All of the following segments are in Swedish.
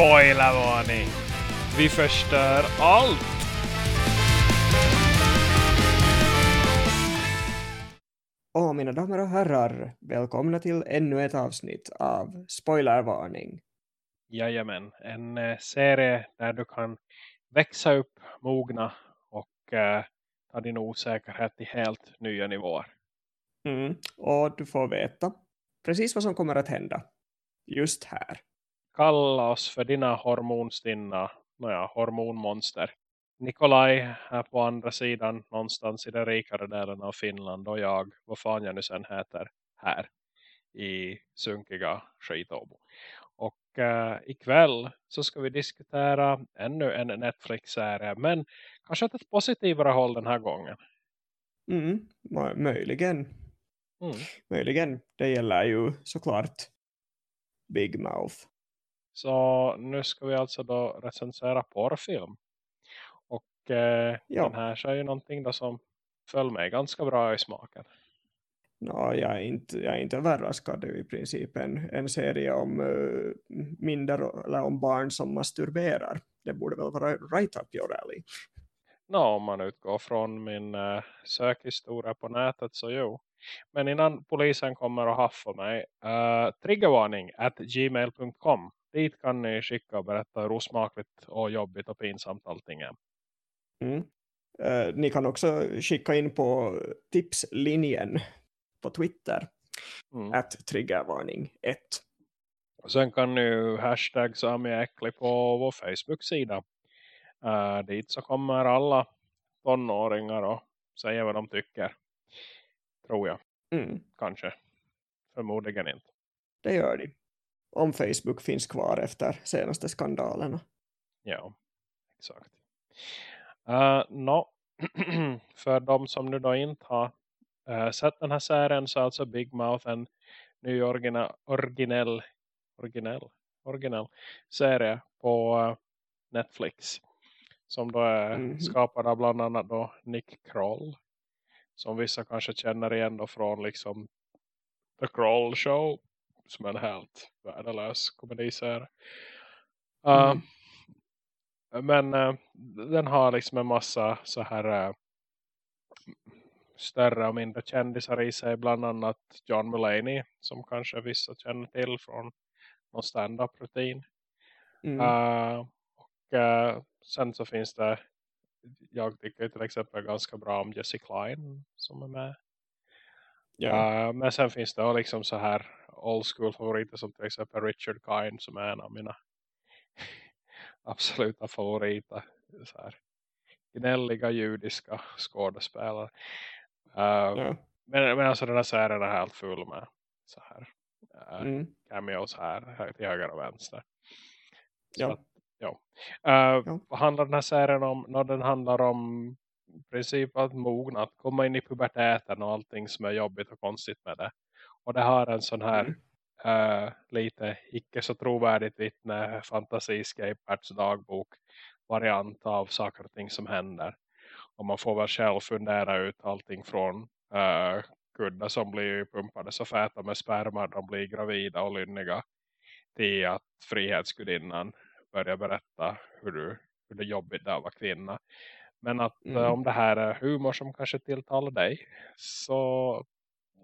Spoilervarning! Vi förstör allt! Och mina damer och herrar, välkomna till ännu ett avsnitt av Spoilervarning. Jajamän, en eh, serie där du kan växa upp, mogna och eh, ta din osäkerhet till helt nya nivåer. Mm. Och du får veta precis vad som kommer att hända just här. Kalla oss för dina hormonstinna nåja, hormonmonster. Nikolaj är på andra sidan någonstans i den rikare delen av Finland och jag, vad fan jag nu sen heter, här i sunkiga Skitobo. Och eh, ikväll så ska vi diskutera ännu en Netflix-serie men kanske åt ett positivare håll den här gången. Mm, möjligen. Mm. Möjligen. Det gäller ju såklart Big Mouth. Så nu ska vi alltså då recensera porrfilm. Och eh, Ja. den här så är ju någonting då som föll mig ganska bra i smaken. Nå, jag, är inte, jag är inte överraskad. Det är i princip en, en serie om uh, minder, eller om barn som masturberar. Det borde väl vara right up your alley. Nå, om man utgår från min eh, sökhistoria på nätet så jo. Men innan polisen kommer och haffar mig. Uh, triggervarning at gmail.com. Dit kan ni skicka och berätta hur osmakligt och jobbigt och pinsamt allting är. Mm. Eh, ni kan också skicka in på tipslinjen på Twitter. Mm. Att triggervarning 1. Och sen kan ni hashtag Samiäcklig på vår Facebook-sida. Uh, dit så kommer alla tonåringar och säger vad de tycker. Tror jag. Mm. Kanske. Förmodligen inte. Det gör de. Om Facebook finns kvar efter senaste skandalerna. Ja, exakt. Uh, no. För de som nu då inte har uh, sett den här serien så är alltså Big Mouth en ny origina, originell, originell, originell serie på uh, Netflix. Som då är Mhm. skapad av bland annat då Nick Kroll. Som vissa kanske känner igen då från liksom The Kroll Show. Som en helt värdelös komediserie. Uh, Mm. Men eh, den har liksom en massa så här eh, större och mindre kändisar i sig. Bland annat John Mulaney som kanske vissa känner till från någon stand-up rutin. Mm. Eh, och eh, sen så finns det jag tycker till exempel ganska bra om Jesse Klein som är med. ja. Eh, men sen finns det liksom så här old school favoriter som till exempel Richard Kind som är en av mina absoluta favoriter. Så här, gnälliga judiska skådespelare. Eh, ja. men, men alltså den här serien är helt full med så här eh, Mm. cameos här, till höger och vänster. Så Ja. att, ja. Eh, Ja. Vad handlar den här serien om? När den handlar om princip att mogna, att komma in i puberteten och allting som är jobbigt och konstigt med det. Och det har en sån här Mm. eh, lite icke så trovärdigt vittne fantasiscapards dagbok variant av saker och ting som händer. Och man får väl själv fundera ut allting från uh, kuddar som blir pumpade så fäta med sperma de blir gravida och lynniga till att frihetsgudinnan börjar berätta hur, du, hur det jobbigt det vara kvinna. Men att Mm. eh, om det här är humor som kanske tilltalar dig så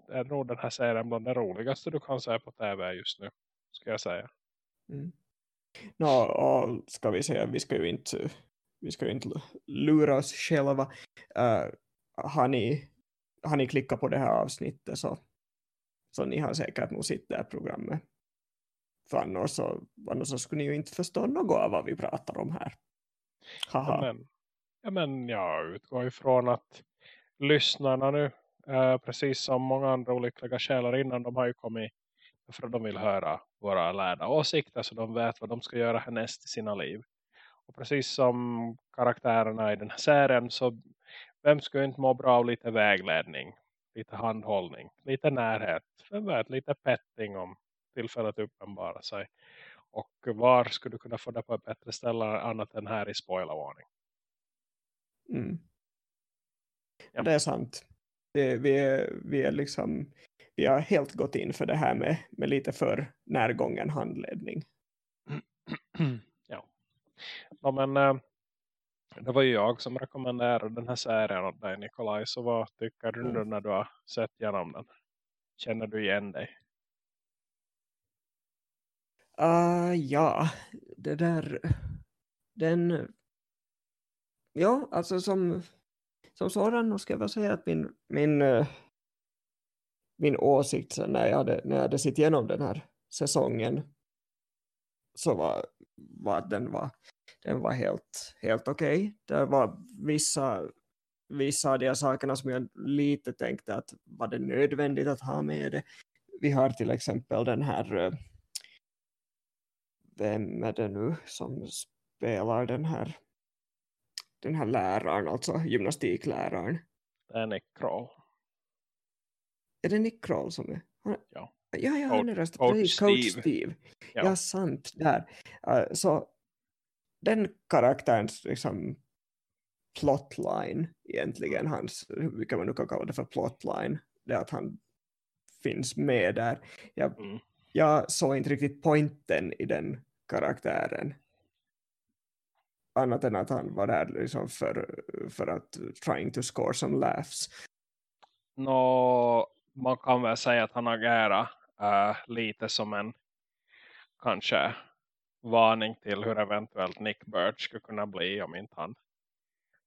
är nog den här serien bland det roligaste du kan se på tv just nu. Ska jag säga. Mm. Och ska vi säga, vi ska ju inte, vi ska ju inte lura oss själva. Uh, har, ni, har ni klickat på det här avsnittet så, så ni har säkert nog sett det här programmet. För annars så, annars så skulle ni ju inte förstå något av vad vi pratar om här. Ja, Haha. men, ja, men jag utgår ifrån att lyssnarna nu, eh, precis som många andra olyckliga själar innan, de har ju kommit för att de vill höra våra lärda åsikter så de vet vad de ska göra härnäst i sina liv. Och precis som karaktärerna i den här serien så vem skulle inte må bra av lite vägledning, lite handhållning, lite närhet, vem vet, lite petting om tillfället uppenbara sig. Och var skulle du kunna få det på ett bättre ställe annat än här i spoilervarning? Mm. Ja. Det är sant. Det, vi, är, vi är liksom vi har helt gått in för det här med, med lite för närgången handledning. Ja, men äh, det var ju jag som rekommenderade den här serien åt dig Nikolaj. Så vad tycker du nu mm. när du har sett igenom den? Känner du igen dig? Uh, ja, det där den ja, alltså som som sådan ska jag väl säga att min min, eh, min åsikt när jag hade, när jag hade sett igenom den här säsongen så var, var att den var den var helt, helt okej. Okay. Det var vissa, vissa av de sakerna som jag lite tänkte att var det nödvändigt att ha med det. Vi har till exempel den här eh, vem är det nu som spelar den här den här läraren, alltså gymnastikläraren? Det är Nick Kroll. Är det Nick Kroll som är? Han, ja. Ja, ja, han är röstat. Coach, Coach Steve. Steve. Ja. ja, sant. Där. Uh, så den karaktärens liksom plotline egentligen, hans, hur kan man nu kalla det för plotline, det är att han finns med där. Jag, mm. jag såg inte riktigt pointen i den karaktären. Annat än att han var där liksom för, för att trying to score some laughs. Nå, man kan väl säga att han agerar äh, lite som en kanske varning till hur eventuellt Nick Birch skulle kunna bli om inte han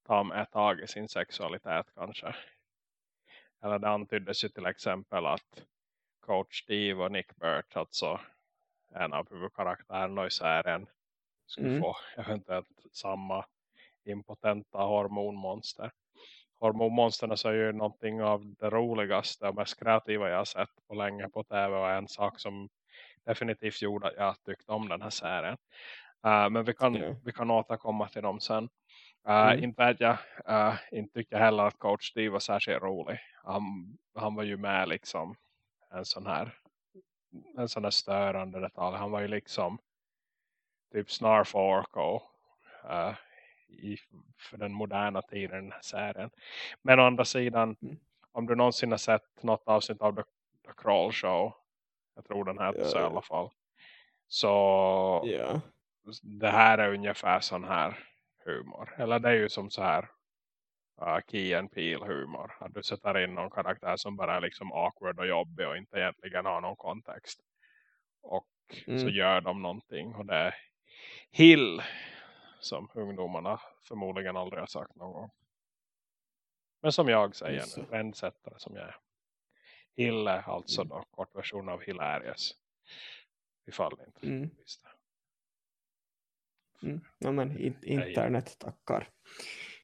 tar ett tag i sin sexualitet kanske. Eller det antyddes ju till exempel att coach Steve och Nick Birch alltså en av huvudkaraktärerna i serien skulle mm. få eventuellt samma impotenta hormonmonster. Hormonmonsterna är ju någonting av det roligaste och mest kreativa jag har sett på länge på tv och en sak som definitivt gjorde att jag tyckte om den här serien. Uh, men vi kan, yeah. vi kan återkomma till dem sen. Uh, mm. Inte vet jag, uh, inte tycker heller att coach Steve var särskilt rolig. Han, han var ju med liksom en sån här en sån här störande detalj. Han var ju liksom typ Snarf Orko uh, i, för den moderna tiden den här serien. Men å andra sidan, mm. om du någonsin har sett något avsnitt av The, The Crawl Show jag tror den heter yeah. så i alla fall. Så yeah. det här är ungefär sån här humor. Eller det är ju som så här uh, Key and Peel humor. Att du sätter in någon karaktär som bara är liksom awkward och jobbig och inte egentligen har någon kontext. Och mm. så gör de någonting. Och det Hill som ungdomarna förmodligen aldrig har sagt någon gång. Men som jag säger nu, trendsättare som jag är. Hille, alltså mm. då, kortversion av Hilarious. Ifall ni inte mm. visste. Mm. Ja, men internet tackar.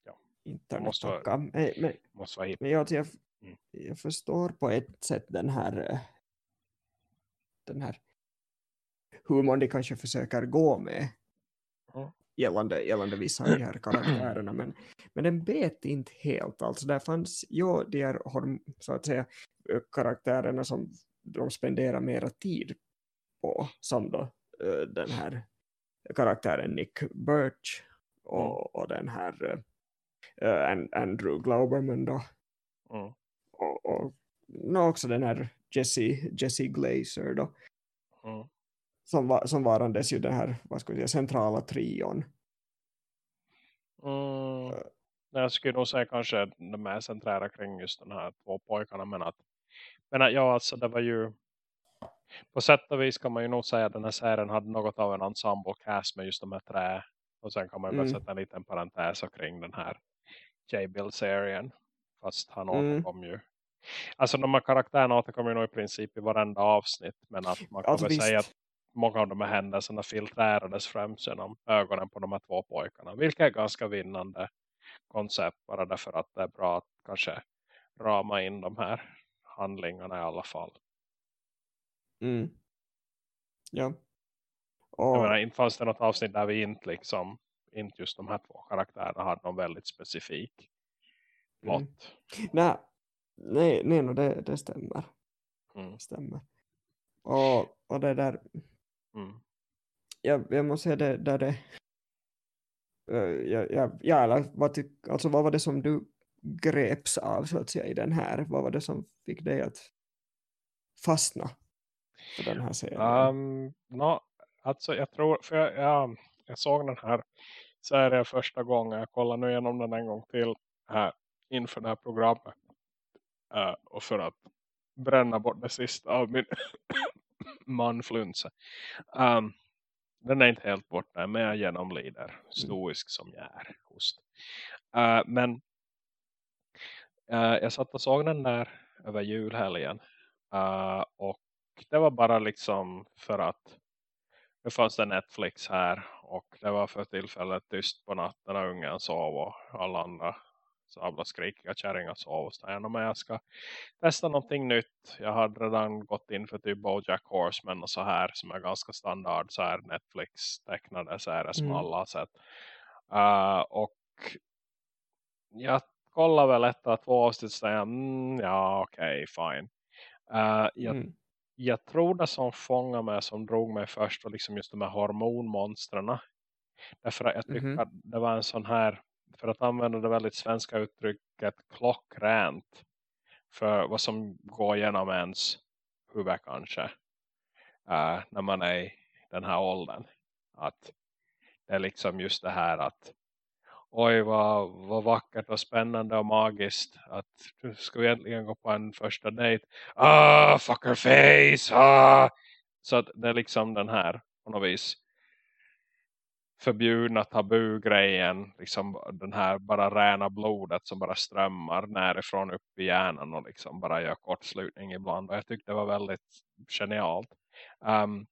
Ja. Internet måste tackar. Vara, men, men, måste vara men jag, jag, mm. jag förstår på ett sätt den här eh, den här humorn de kanske försöker gå med gällande, gällande vissa av de här karaktärerna men, men den bet inte helt alltså där fanns ju de här så att säga karaktärerna som de spenderar mera tid på som då den här karaktären Nick Birch och, mm. och den här uh, Andrew Glauberman då mm. och, och no, också den här Jesse, Jesse Glazer då mm. Som, var, som varandes ju den här vad ska vi säga, centrala trion mm. Jag skulle nog säga kanske de är centrala kring just de här två pojkarna men att men ja, alltså det var ju på sätt och vis kan man ju nog säga att den här serien hade något av en ensemble cast med just de här trä. Och sen kan man ju mm. sätta en liten parentes kring den här J-Bill-serien. Fast han mm. återkom ju. Alltså de här karaktärerna återkommer ju nog i princip i varenda avsnitt. Men att man kan alltså, väl säga att många av de här händelserna filtrerades främst genom ögonen på de här två pojkarna. Vilket är ganska vinnande koncept bara därför att det är bra att kanske rama in de här handlingarna i alla fall. Mm. Ja. Och... Jag menar, inte fanns det något avsnitt där vi inte liksom, inte just de här två karaktärerna hade någon väldigt specifik plott. Mm. Nej, nej, nej no, det, det stämmer. Mm. stämmer. Och, och det där mm. jag, jag måste säga det där det ja, ja, ja, eller vad, tyck, alltså vad var det som du greps av så att säga i den här? Vad var det som fick dig att fastna på den här serien? Um, no, alltså jag tror, för jag, jag, jag såg den här serien första gången. Jag kollade nu igenom den en gång till här inför det här programmet. Uh, och för att bränna bort det sista av min manflunsa. Um, den är inte helt borta, men jag genomlider. Mm. Stoisk som jag är. Host. Uh, men uh, jag satt och såg den där över julhelgen. Uh, och det var bara liksom för att nu fanns det Netflix här och det var för tillfället tyst på natten när ungen sov och alla andra sabla skrikiga kärringar sov. Så jag, men jag ska testa någonting nytt. Jag hade redan gått in för typ Bojack Horseman och så här som är ganska standard så här Netflix tecknade serier som mm. alla har sett. Uh, och jag kollar väl ett av två avsnitt och mm, ja okej okay, fine. Uh, jag, mm. jag tror det som fångade mig som drog mig först var liksom just de här hormonmonstren. Därför att jag tycker mm -hmm. att det var en sån här för att använda det väldigt svenska uttrycket klockrent för vad som går genom ens huvud kanske uh, när man är i den här åldern att det är liksom just det här att oj vad, vad vackert och spännande och magiskt att du ska vi äntligen gå på en första dejt ah fucker face ah! så att det är liksom den här på något vis förbjudna tabugrejen liksom den här bara räna blodet som bara strömmar närifrån upp i hjärnan och liksom bara gör kortslutning ibland. Och jag tyckte det var väldigt genialt. Um,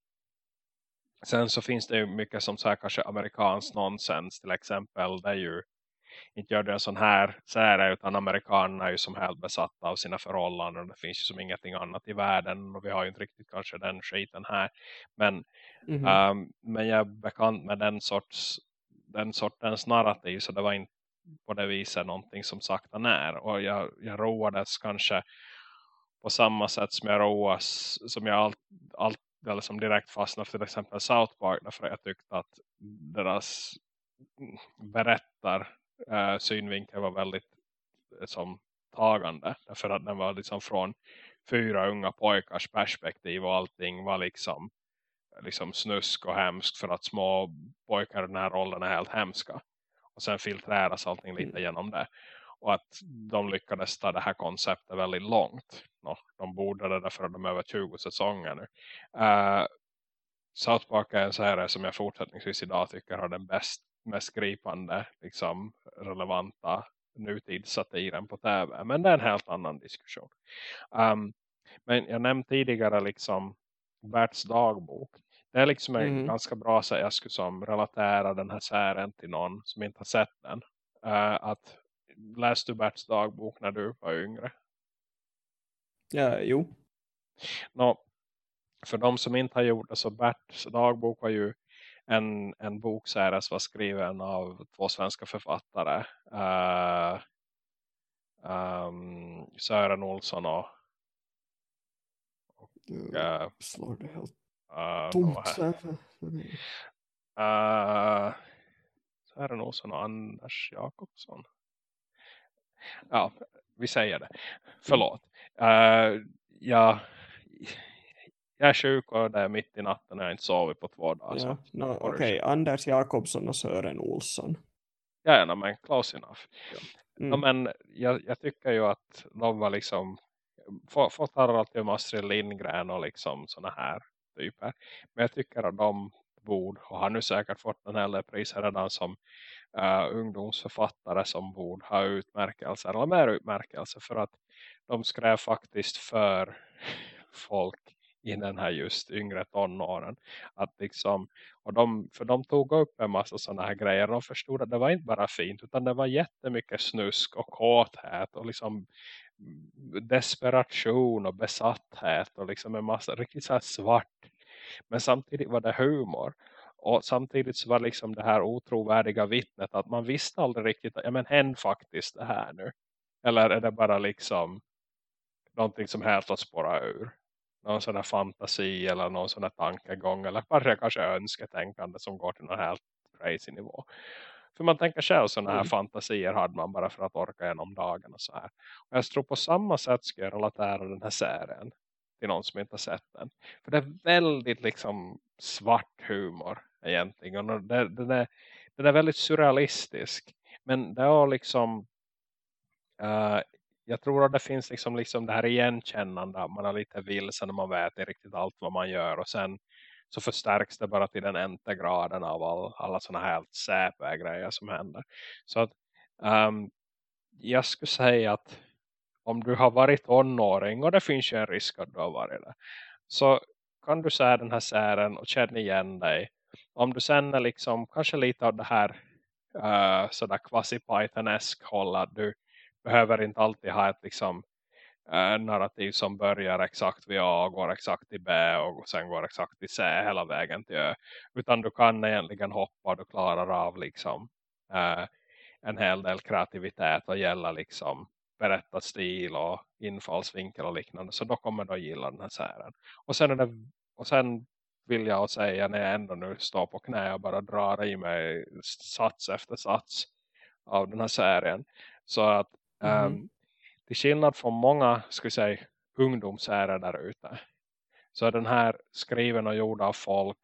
sen så finns det ju mycket som så här kanske amerikansk nonsens. Till exempel det är ju inte gör det en sån här serie utan amerikanerna är ju som helt besatta av sina förhållanden och det finns ju som ingenting annat i världen och vi har ju inte riktigt kanske den skiten här men, mm -hmm. um, men jag är bekant med den sorts den sortens narrativ så det var inte på det viset någonting som sakta när och jag, jag roades kanske på samma sätt som jag roas som jag allt, allt eller som direkt fastnade för till exempel South Park därför jag tyckte att deras berättar uh, synvinkel var väldigt uh, som tagande. Därför att den var liksom från fyra unga pojkars perspektiv och allting var liksom liksom snusk och hemskt för att små pojkar i den här rollen är helt hemska. Och sen filtreras allting lite mm. genom det. Och att de lyckades ta det här konceptet väldigt långt. No, de borde det därför att de är över 20 säsonger nu. Uh, South Park är en serie som jag fortsättningsvis idag tycker har den bäst, mest gripande liksom, relevanta nutidssatiren på tv. Men det är en helt annan diskussion. Um, men jag nämnde tidigare liksom Berts dagbok. Det är liksom en mm. ganska bra så jag skulle som relatera den här serien till någon som inte har sett den. Uh, att läste du Berts dagbok när du var yngre? Ja, jo. Nå, för de som inte har gjort det så Berts dagbok var ju en, en bokserie som var skriven av två svenska författare. Uh, um, Sören Olsson och, och uh, slår det helt uh, tomt uh, Sören Olsson och Anders Jakobsson. Ja, vi säger det. Förlåt. Uh, ja, jag är sjuk och det är mitt i natten och jag har inte sovit på två dagar. Ja, no, Okej, okay. Anders Jakobsson och Sören Olsson. Ja, no, men close enough. Ja. Mm. No, men jag, jag, tycker ju att de var liksom fått alltid om Astrid Lindgren och liksom såna här typer. Men jag tycker att de borde och har nu säkert fått den här priset redan som uh, ungdomsförfattare som borde ha utmärkelser eller mer utmärkelser för att de skrev faktiskt för folk i den här just yngre tonåren. Att liksom, och de, för de tog upp en massa sådana här grejer. De förstod att det var inte bara fint utan det var jättemycket snusk och kåthet och liksom mm, desperation och besatthet och liksom en massa riktigt så här svart. Men samtidigt var det humor. Och samtidigt så var liksom det här otrovärdiga vittnet att man visste aldrig riktigt, ja men hände faktiskt det här nu. Eller är det bara liksom någonting som helt att spåra ur någon sån här fantasi eller någon sån här tankegång eller bara kanske önsketänkande som går till någon helt crazy nivå. För man tänker själv sådana här mm. fantasier hade man bara för att orka igenom dagen och så här. Och jag tror på samma sätt ska jag relatera den här serien till någon som inte har sett den. För det är väldigt liksom svart humor egentligen. Och det, den, är, den är väldigt surrealistisk. Men det har liksom uh, jag tror att det finns liksom, liksom det här igenkännande. Man är lite vilsen och man vet inte riktigt allt vad man gör. Och sen så förstärks det bara till den enda graden av all, alla sådana här helt säpa grejer som händer. Så att um, jag skulle säga att om du har varit tonåring och det finns ju en risk att du har varit det. Så kan du säga den här sären och känna igen dig. Om du sen är liksom kanske lite av det här uh, sådär quasi-pythonesk håll att du behöver inte alltid ha ett liksom eh, narrativ som börjar exakt vid A och går exakt till B och sen går exakt till C hela vägen till Ö. Utan du kan egentligen hoppa och du klarar av liksom eh, en hel del kreativitet och gälla liksom berättarstil och infallsvinkel och liknande. Så då kommer du att gilla den här serien. Och sen, är det, och sen vill jag säga när jag ändå nu står på knä och bara drar i mig sats efter sats av den här serien. Så att mm. um, till skillnad från många ska säga, ungdomsärer där ute så är den här skriven och gjord av folk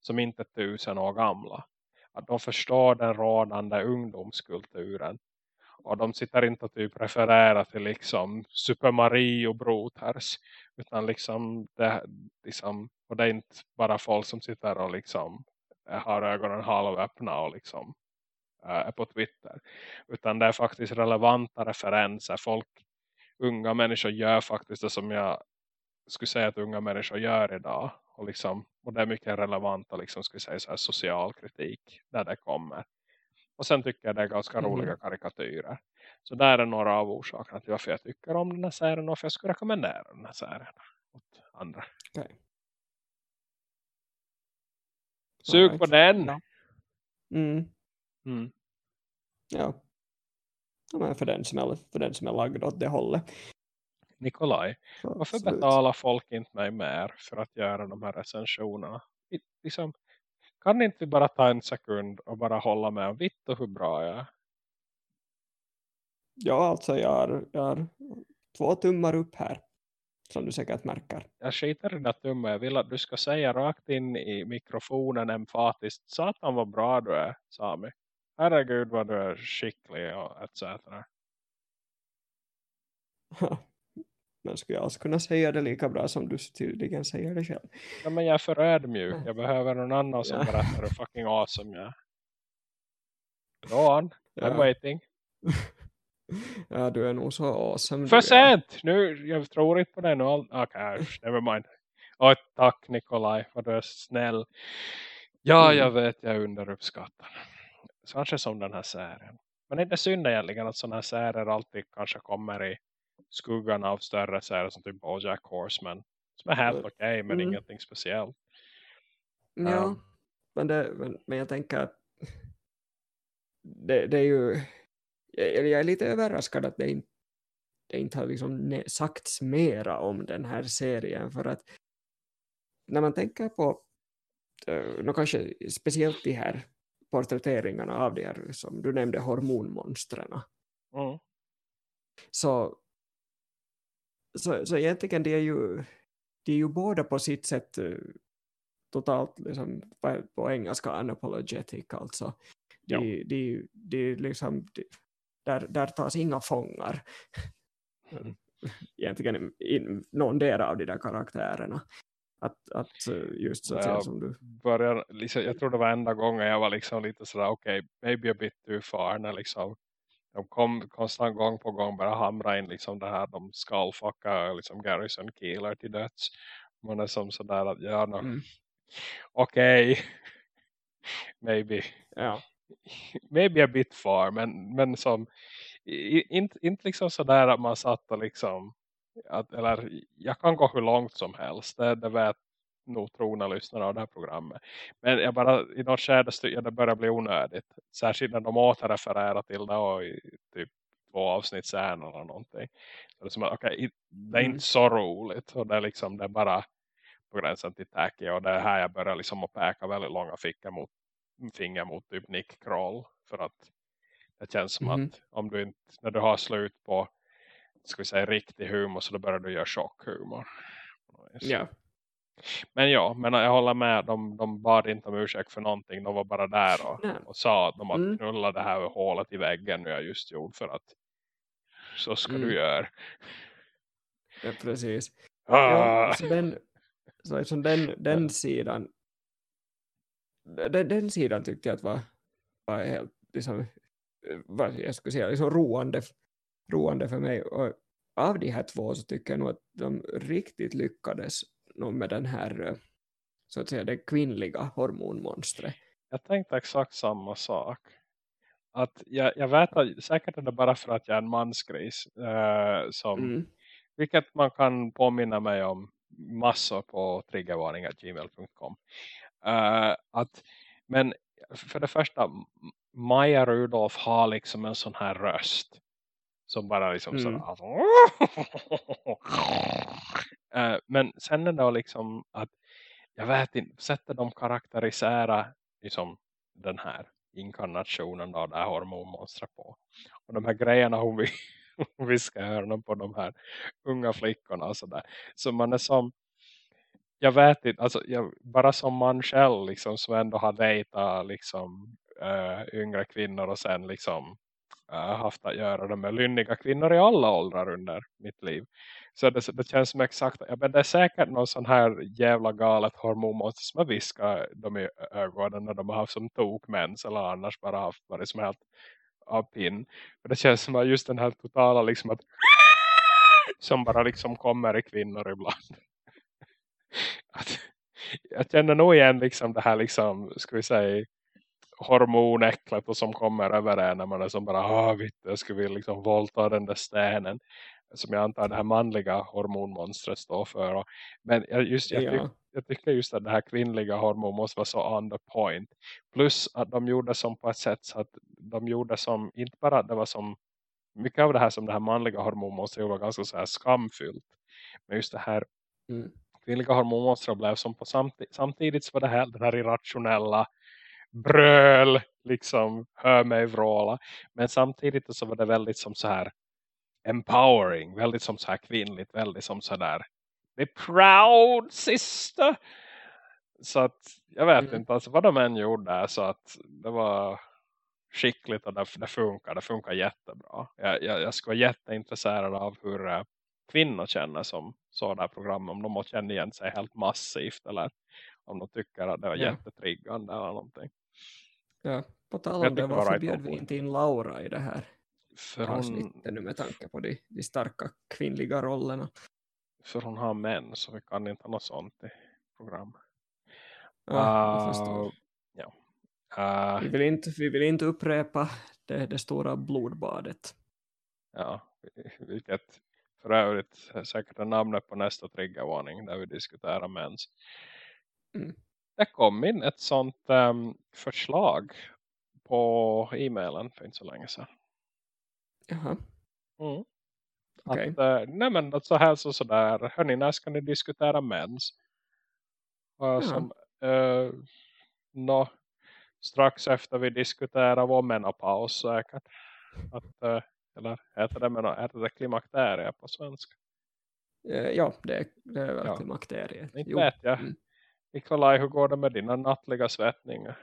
som inte är tusen år gamla. Att de förstår den rådande ungdomskulturen och de sitter inte och typ refererar till liksom Super Mario Brothers. Utan liksom det, liksom, och det är inte bara folk som sitter och liksom har ögonen halvöppna och liksom är på Twitter. Utan det är faktiskt relevanta referenser. Folk, unga människor gör faktiskt det som jag skulle säga att unga människor gör idag. Och, liksom, och det är mycket relevant och liksom, skulle säga så här, social kritik där det kommer. Och sen tycker jag det är ganska mm. roliga karikatyrer. Så där är några av orsakerna till varför jag tycker om den här serien och varför jag skulle rekommendera den här serien åt andra. Okay. Sug right. på den! Ja. Mm. Mm. Ja. ja. men för den som är, för den som är lagd åt det hållet. Nikolaj, varför betalar folk inte mig mer för att göra de här recensionerna? Liksom, kan inte vi bara ta en sekund och bara hålla med om vitt och hur bra jag är? Ja, alltså jag har, jag har två tummar upp här. Som du säkert märker. Jag skiter i den tummen. Jag vill att du ska säga rakt in i mikrofonen emfatiskt. Satan vad bra du är, Sami. Herregud vad du är skicklig och etc. Men skulle jag alltså kunna säga det lika bra som du tydligen säger det själv? Ja, men jag är för ödmjuk. Jag behöver någon annan som berättar hur fucking awesome jag är. Go on. I'm ja. waiting. ja, du är nog så awesome. För sent! Nu, jag tror inte på det nu. Okej, okay, never mind. Oh, tack Nikolaj, vad du är snäll. Ja, mm. jag vet, jag underuppskattar. Kanske som den här serien. Men det är inte synd egentligen att sådana här serier alltid kanske kommer i skuggan av större serier som typ Bojack Horseman. Som är helt okej okay, men mm. ingenting speciellt. Ja, um, men, det, men, men jag tänker att det, det är ju jag, jag är lite överraskad att det inte, det inte har liksom sagts mera om den här serien för att när man tänker på uh, kanske speciellt de här porträtteringarna av de här som du nämnde hormonmonstren. Mm. så, så, så egentligen det är ju de är ju båda på sitt sätt uh, totalt liksom, på engelska unapologetic alltså. De, de, de, liksom, de, där, där tas inga fångar. Mm. egentligen in, någon del av de där karaktärerna att, att eh, just så att säga som du börjar, liksom, jag tror det var enda gången jag var liksom lite sådär okej, okay, maybe a bit too far när liksom de kom konstant gång på gång bara hamra in liksom det här de skullfuckar liksom Garrison Keeler till döds man är som sådär att ja no, mm. okej okay. maybe ja maybe a bit far men, men som inte, inte liksom sådär att man satt och liksom att, eller jag kan gå hur långt som helst det, det vet nog trona lyssnare av det här programmet men jag bara i något skede ja, det börjar bli onödigt särskilt när de återrefererar till det och i typ två avsnitt sen eller någonting så det är som att okay, det är mm. inte så roligt och det är liksom det är bara på gränsen till tacky och det är här jag börjar liksom att päka väldigt långa fickor mot finger mot typ Nick Kroll. För att det känns som mm. att om du inte, när du har slut på ska vi säga riktig humor så då börjar du göra chockhumor. Ja. Men ja, men jag håller med. De, de bad inte om ursäkt för någonting. De var bara där och, och sa att de hade mm. knullat det här hålet i väggen nu jag just gjort för att så ska mm. du göra. Ja, precis. Ah. Ja, så den, så liksom den, den ja. sidan den, den sidan tyckte jag att var, var helt liksom, vad jag skulle säga, liksom roande, roande för mig. Och av de här två så tycker jag nog att de riktigt lyckades med den här så att säga det kvinnliga hormonmonstret. Jag tänkte exakt samma sak. Att jag, jag vet att säkert är det bara för att jag är en mansgris äh, som, mm. vilket man kan påminna mig om massor på triggervarning.gmail.com uh, att men för det första Maja Rudolf har liksom en sån här röst som bara liksom mm. så uh, men sen är det liksom att jag vet inte, sätter de karaktärisära liksom den här inkarnationen av det här hormonmonstret på. Och de här grejerna hon, vill, hon viskar öronen på de här unga flickorna och sådär. Så man är som jag vet inte, alltså, jag, bara som man själv liksom, som ändå har dejtat liksom, uh, yngre kvinnor och sen liksom Äh, haft att göra med lynniga kvinnor i alla åldrar under mitt liv. Så det, det känns som exakt, ja, men det är säkert någon sån här jävla galet hormonmonster som har viskat dem i ögonen när de har haft som tokmens eller annars bara haft varit som helt av pin. För det känns som att just den här totala liksom att som bara liksom kommer i kvinnor ibland att, jag känner nog igen liksom det här liksom, ska vi säga hormonäcklet och som kommer över en när man är som bara, ah vitt, jag skulle vilja liksom volta den där stenen som jag antar det här manliga hormonmonstret står för. Och, men just, jag, tyck, jag tycker just att det här kvinnliga hormon måste vara så on the point. Plus att de gjorde som på ett sätt så att de gjorde som, inte bara det var som mycket av det här som det här manliga hormonmonstret var ganska så här skamfyllt. Men just det här mm kvinnliga hormonmonster blev som på samtidigt, samtidigt så var det här den här irrationella bröl liksom hör mig vråla men samtidigt så var det väldigt som så här empowering, väldigt som så här kvinnligt, väldigt som så där the proud sister så att jag vet mm. inte alltså vad de än gjorde så att det var skickligt och det, det funkar, det funkar jättebra jag, jag, jag skulle vara jätteintresserad av hur eh, kvinnor känner som sådana program. Om de känner igen sig helt massivt. Eller om de tycker att det var ja. jättetriggande eller någonting. Ja, på tal om det, varför bjöd vi inte in Laura i det här för avsnittet hon... nu med tanke på de, de starka kvinnliga rollerna? För hon har män så vi kan inte ha något sånt i program. Ja, uh, ja. Uh, vi, vill inte, vi vill inte upprepa det, det stora blodbadet. Ja, vilket för övrigt säkert är namnet på nästa triggervarning där vi diskuterar mens. Mm. Det kom in ett sånt um, förslag på e-mailen för inte så länge sedan. Jaha. Mm. Okay. Att, uh, nej men att så här så sådär. Hörni, när ska ni diskutera mens? Uh, som, uh, no, strax efter vi diskuterar vår menopaus säkert. Att, uh, eller heter det, men heter det klimakterie på svenska? Eh, ja, det det är väl ja. klimakterie. Inte jo. vet jag. Mm. Nikolaj, hur går det med dina nattliga svettningar?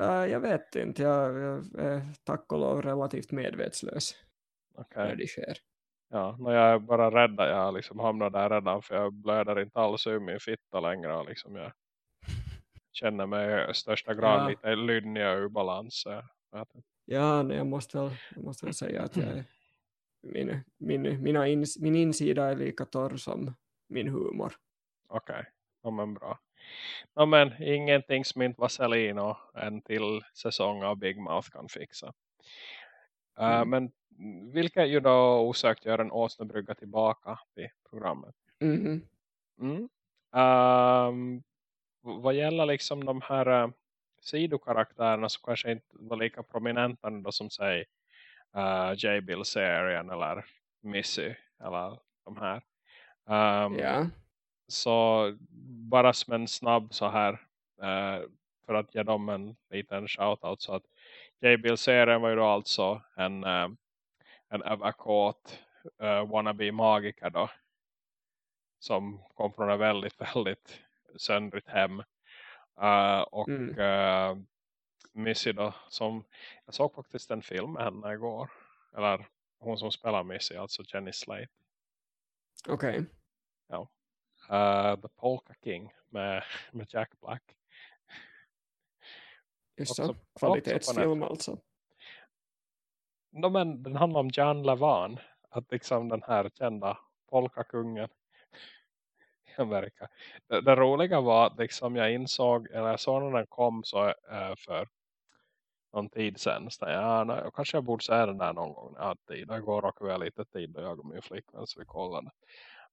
Uh, jag vet inte. Jag, jag är tack och lov relativt medvetslös. Okay. När det sker. Ja, när jag är bara rädd. Jag liksom hamnar där redan för jag blöder inte alls ur min fitta längre. Liksom jag känner mig i största grad ja. lite lynnig och ur balans. Ja, nej, jag, måste väl, jag måste väl säga att jag min, min, mina ins, min insida är lika torr som min humor. Okej, okay. Ja, men bra. Ja, men ingenting som inte Vaselino en till säsong av Big Mouth kan fixa. Uh, mm. Men vilka ju då osökt gör en åsnebrygga tillbaka till programmet. Mm. Mm. Um, vad gäller liksom de här uh, sidokaraktärerna som kanske inte var lika prominenta då som säg uh, J. Bill Serien eller Missy eller de här. Um, ja. Så bara som en snabb så här uh, för att ge dem en liten shoutout så att J. Bill Serien var ju då alltså en, uh, en avakot uh, wannabe magiker då som kom från ett väldigt, väldigt söndrigt hem. Uh, och mm. uh, Missy då, som jag såg faktiskt en film med henne igår. Eller hon som spelar Missy, alltså Jenny Slate. Okej. Okay. Ja. Uh, The Polka King med, med Jack Black. Just så, kvalitetsfilm alltså. No, men den handlar om Jan Levan. Att liksom den här kända polkakungen i Amerika. Det, det, roliga var att liksom jag insåg, eller jag såg när den kom så äh, för någon tid sedan. Så ja, nej, kanske jag borde säga den där någon gång. Ja, tid. Igår råkade vi ha lite tid och jag och min flickvän så vi kollade.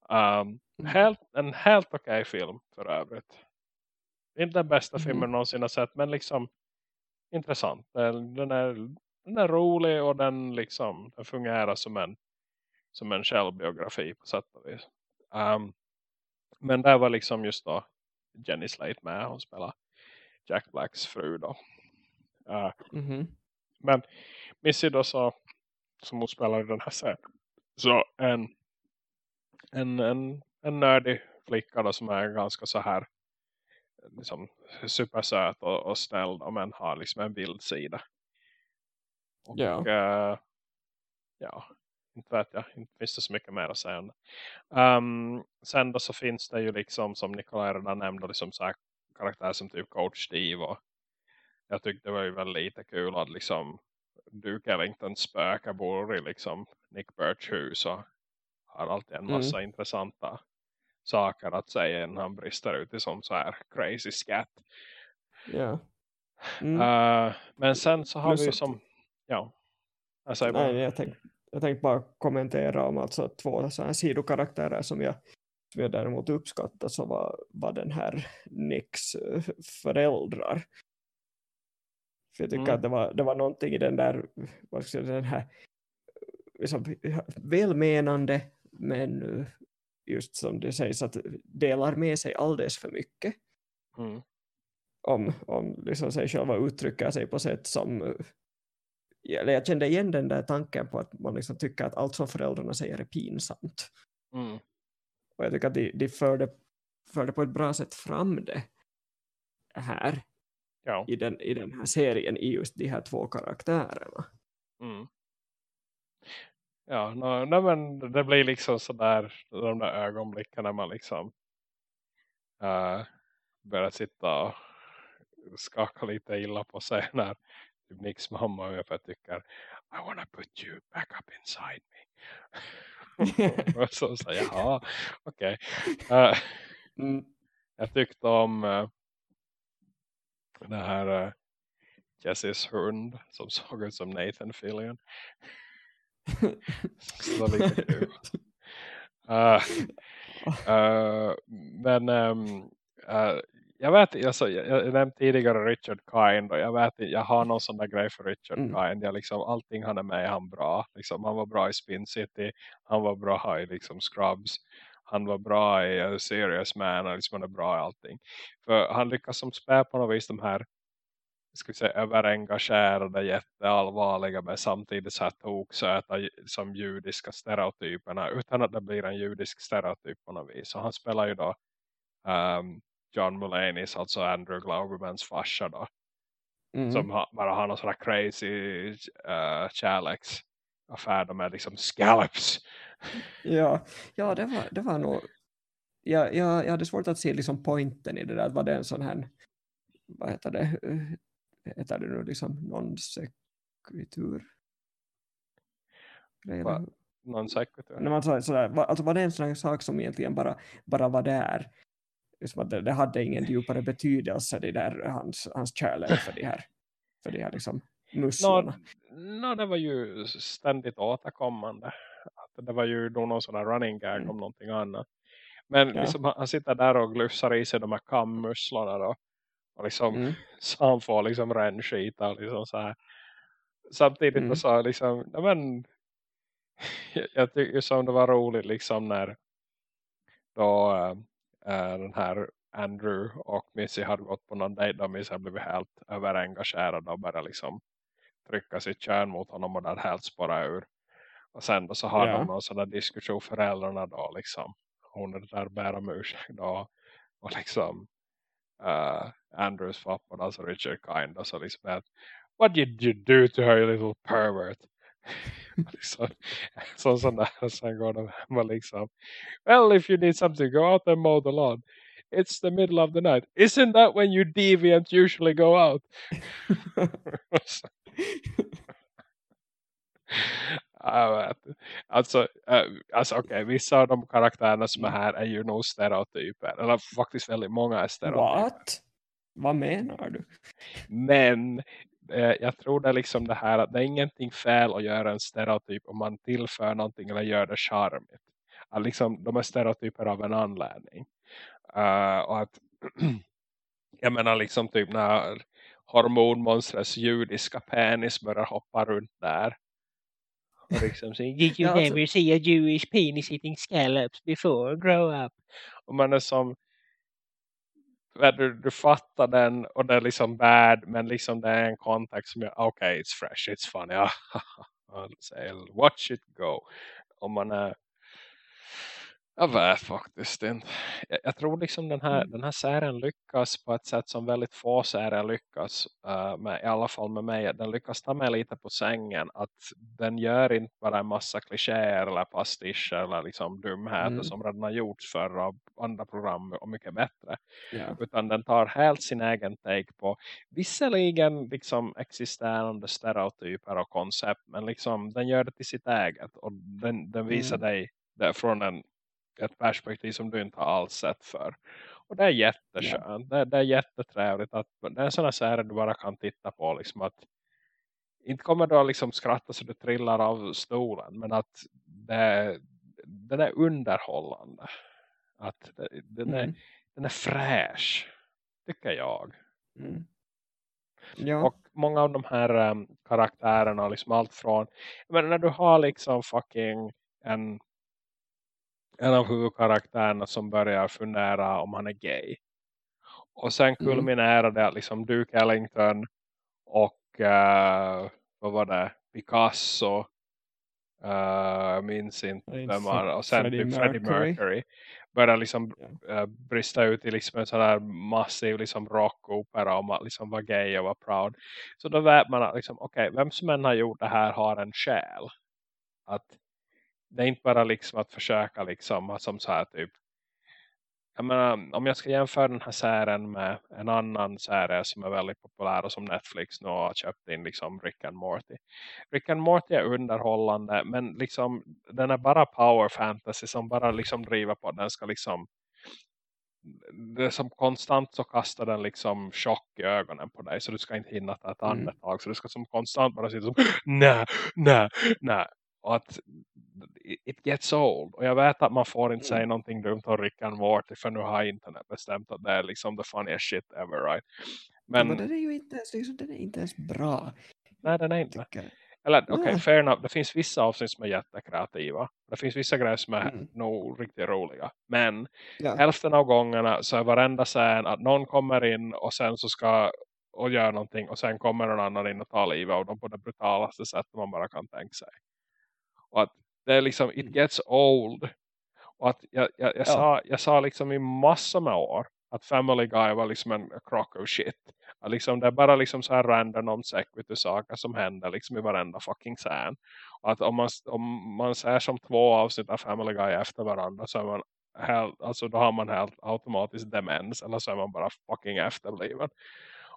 Um, helt, en helt okej okay film för övrigt. Inte den bästa mm. filmen någonsin har sett men liksom intressant. Den är, den är rolig och den liksom den fungerar som en som en självbiografi på sätt och vis. Um, men där var liksom just då Jenny Slate med. Hon spelar Jack Blacks fru då. Uh, mm -hmm. Men Missy då så som hon spelar i den här serien. Så en, en, en, en nördig flicka då som är ganska så här liksom supersöt och, och snäll då, men har liksom en bildsida. Och ja. Uh, ja, inte vet jag, inte finns det så mycket mer att säga om det. Um, sen då så finns det ju liksom som Nikolaj redan nämnde liksom så här karaktärer som typ Coach Steve och jag tyckte det var ju väldigt lite kul att liksom Duke Ellingtons spöka bor i liksom Nick Birch hus och har alltid en massa mm. intressanta saker att säga när han brister ut i som så här crazy scat. Ja. Mm. Uh, men sen så har Plus vi som ja. Jag säger bara. Nej, jag tänkte jag tänkte bara kommentera om alltså två så här sidokaraktärer som jag, som jag däremot uppskattar så var, var den här Nicks eh, föräldrar. För jag tycker mm. att det var, det var någonting i den där, vad ska jag säga, den här liksom, välmenande men just som det sägs att delar med sig alldeles för mycket. Mm. Om, om liksom sig själva uttrycker sig på sätt som eller jag kände igen den där tanken på att man liksom tycker att allt som föräldrarna säger är pinsamt. Mm. Och jag tycker att de, de förde, förde på ett bra sätt fram det här ja. i, den, i den här serien i just de här två karaktärerna. Mm. Ja, no, no, men det blir liksom sådär de där ögonblicken när man liksom uh, börjar sitta och skaka lite illa på sig när typ Nicks mamma ungefär tycker I wanna put you back up inside me. och så säger jag, ja, okej. Okay. Uh, mm. Jag tyckte om uh, det här uh, Jessys hund som såg ut som Nathan Fillion. Så lite kul. Uh, uh, men um, uh, jag vet alltså, jag, jag nämnde tidigare Richard Kind och jag vet jag har någon sån där grej för Richard mm. Kind. Jag liksom, allting han är med han bra. Liksom, han var bra i Spin City, han var bra i liksom, Scrubs. Han var bra i uh, Serious Man och liksom, han är bra i allting. För han lyckas som spä på något vis de här ska vi säga, överengagerade, jätteallvarliga men samtidigt så här toksöta som judiska stereotyperna utan att det blir en judisk stereotyp på något vis. Så han spelar ju då um, John Mulaney's, alltså Andrew Glaubermans farsa då. Mm. Som ha, bara har någon sån här crazy uh, kärleksaffär med liksom scallops. Ja, ja det, var, det var nog... Jag, jag, jag hade svårt att se liksom pointen i det där. Var det en sån här... Vad heter det? Heter det nu liksom non-sequitur? Non sequitur? alltså var det en sån sak som egentligen bara, bara var där liksom att det, det, hade ingen djupare betydelse det där, hans, hans kärlek för de här, för de här liksom musslorna. No, no, det var ju ständigt återkommande. Att det var ju då någon sån här running gag mm. om någonting annat. Men ja. liksom, han sitter där och glufsar i sig de här kammusslorna då. Och liksom, mm. så han får liksom rännskita liksom så här. Samtidigt mm. så liksom, ja, men jag, tycker som det var roligt liksom när då äh, den här Andrew och Missy hade gått på någon dejt och Missy hade blivit helt överengagerad och började liksom trycka sitt kärn mot honom och där helt spåra ur. Och sen då så har yeah. de någon sån där diskussion föräldrarna då liksom. hon är där bära om ursäkt då. Och liksom uh, Andrews pappa, alltså Richard Kind, och så liksom att What did you do to her, you little pervert? liksom, så sån där, sen går de hem och liksom Well, if you need something, go out and mow the lawn. It's the middle of the night. Isn't that when you deviant usually go out? Jag vet. Alltså, äh, alltså okej, okay, vissa av de karaktärerna som är här är ju nog stereotyper. Eller faktiskt väldigt många är stereotyper. What? Vad menar du? Men eh, jag tror det är liksom det här att det är ingenting fel att göra en stereotyp om man tillför någonting eller gör det charmigt. Att liksom, de är stereotyper av en anledning. Uh, och att jag menar liksom typ när hormonmonstrets judiska penis börjar hoppa runt där. Och liksom säger, did you never see a Jewish penis eating scallops before? Grow up. Och man är som du, du fattar den och det är liksom bad men liksom det är en kontext som är okej, okay, it's fresh, it's funny. ja. watch it go. Om man är jag vet faktiskt inte. Jag, jag, tror liksom den här, mm. den här serien lyckas på ett sätt som väldigt få serier lyckas. Uh, med, I alla fall med mig. Den lyckas ta mig lite på sängen. Att den gör inte bara en massa klichéer eller pastischer eller liksom dumheter mm. som redan har gjorts för av andra program och mycket bättre. Yeah. Utan den tar helt sin egen take på visserligen liksom existerande stereotyper och koncept. Men liksom den gör det till sitt eget. Och den, den visar mm. dig från en ett perspektiv som du inte har alls sett för. Och det är jätteskönt. Ja. Det, det är jättetrevligt att det är sådana serier du bara kan titta på. Liksom att, inte kommer du att liksom skratta så du trillar av stolen. Men att det, den är underhållande. Att den, är, mm. den är fräsch. Tycker jag. Mm. Ja. Och många av de här um, karaktärerna, liksom allt från, men när du har liksom fucking en en av huvudkaraktärerna som börjar fundera om han är gay. Och sen mm. kulminerar det att liksom Duke Ellington och uh, vad var det? Picasso uh, minns inte vem var och sen Freddie, typ Freddie Mercury. Mercury börjar liksom yeah. uh, brista ut i liksom en sån där massiv liksom rockopera om att liksom vara gay och vara proud. Så då vet man att liksom, okej, okay, vem som än har gjort det här har en själ. Att det är inte bara liksom att försöka liksom som så här typ jag menar, om jag ska jämföra den här serien med en annan serie som är väldigt populär och som Netflix nu har köpt in liksom Rick and Morty. Rick and Morty är underhållande men liksom den är bara power fantasy som bara liksom driver på den ska liksom det som konstant så kastar den liksom chock i ögonen på dig så du ska inte hinna ta ett mm. andetag så du ska som konstant bara sitta som nej, nej, nej och att it gets old. Och jag vet att man får inte säga mm. någonting dumt om Rick and Morty för nu har internet bestämt att det är liksom the funniest shit ever, right? Men, men den är ju inte ens, liksom, den är inte ens bra. Nej, den är inte. Eller okej, okay, fair enough. Det finns vissa avsnitt som är jättekreativa. Det finns vissa grejer som är mm. nog riktigt roliga. Men ja. hälften av gångerna så är varenda scen att någon kommer in och sen så ska och gör någonting och sen kommer någon annan in och tar livet av dem på det brutalaste sättet man bara kan tänka sig. Och att det är liksom, it mm. gets old. Och att jag, jag, jag, ja. sa, jag sa liksom i massor med år att Family Guy var liksom en crock of shit. Att liksom, det är bara liksom så här random om saker som händer liksom i varenda fucking scen. Och att om man, om man ser som två avsnitt av Family Guy efter varandra så är man helt, alltså då har man helt automatiskt demens eller så är man bara fucking efterbliven.